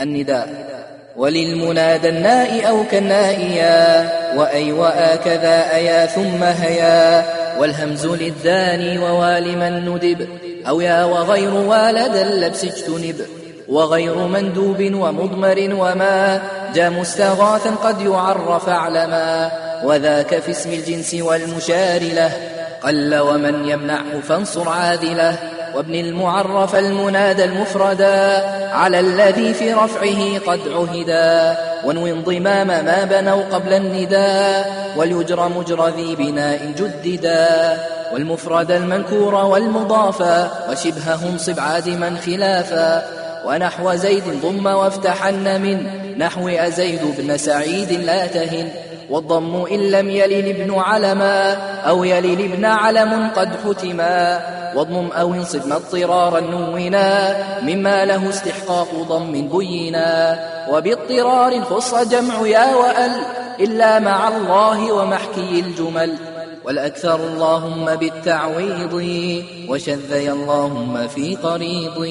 النداء. وللمنادى الناء أو كالنائيا وأي وآكذا أيا ثم هيا. والهمز للذاني ووال من ندب أو يا وغير والد اللبس اجتنب. وغير مندوب ومضمر وما جاء مستغاثا قد يعرف علما وذاك في اسم الجنس والمشار له قل ومن يمنعه فانصر عادله وابن المعرف المنادى المفردا على الذي في رفعه قد عهدا وانو انضمام ما بنوا قبل النداء وليجر مجر ذي بناء جددا والمفرد المنكور والمضافا وشبههم صب عادما خلافا ونحو زيد ضم وافتحن من نحو أزيد بن سعيد لا تهن والضم إن لم يلل ابن علما أو يلل ابن علم قد حتما واضمم أو انصب اضطرارا نونا مما له استحقاق ضم بينا وباضطرار خص جمع يا وأل إلا مع الله ومحكي الجمل والأكثر اللهم بالتعويض وشذي اللهم في قريض